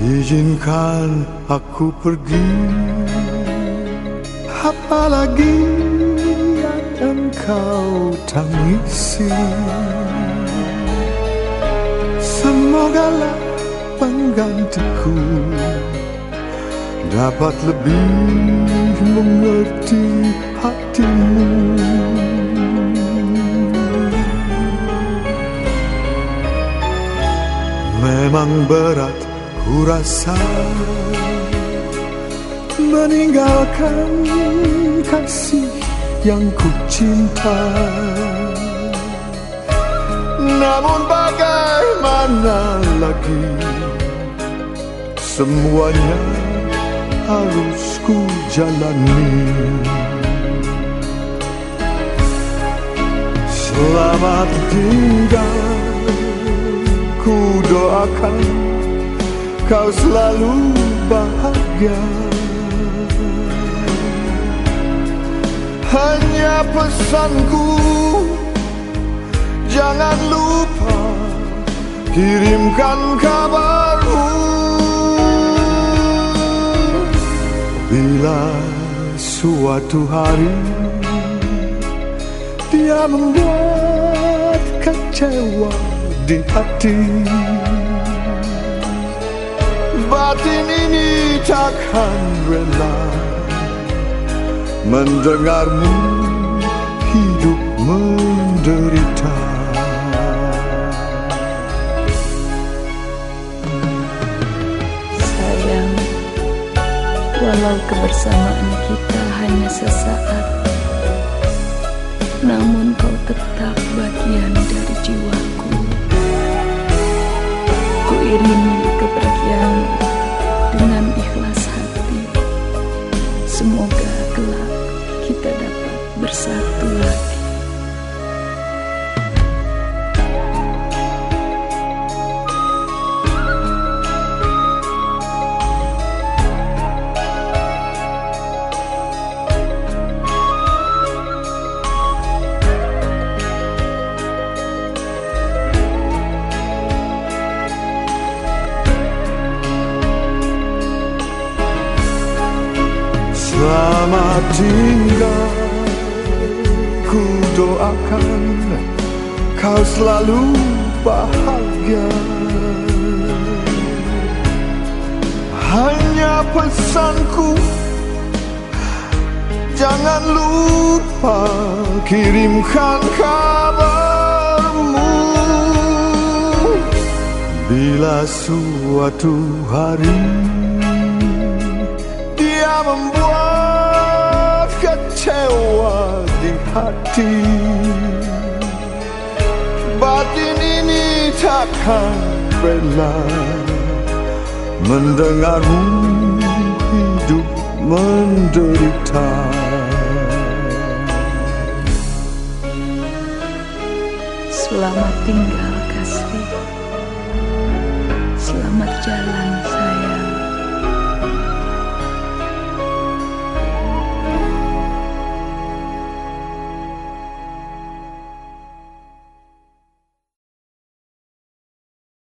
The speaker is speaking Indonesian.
Izinkan aku pergi. Apalagi yang engkau tangisi. Semogalah penggantiku Dapat lebih mengerti hatimu. Memang berat ku rasa Meninggalkan kasih yang ku cinta. Namun bagaimana lagi? Semuanya harus ku jalani. Selamat tinggal ku doakan kau selalu bahagia. Hanya pesanku Jangan lupa kirimkan kabarmu. Bila suatu hari Dia membuat kecewa di hati Batin ini takkan rela Mendengarmu hidup menderita. Sayang, walau kebersamaan kita hanya sesaat Namun kau tetap Selamat tinggal. Ku doakan Kau selalu bahagia. Hanya pesanku Jangan lupa kirimkan kabarmu. Bila suatu hari hati. Batin ini takkan rela Mendengarmu hidup menderita. Selamat tinggal Kasih Selamat jalan.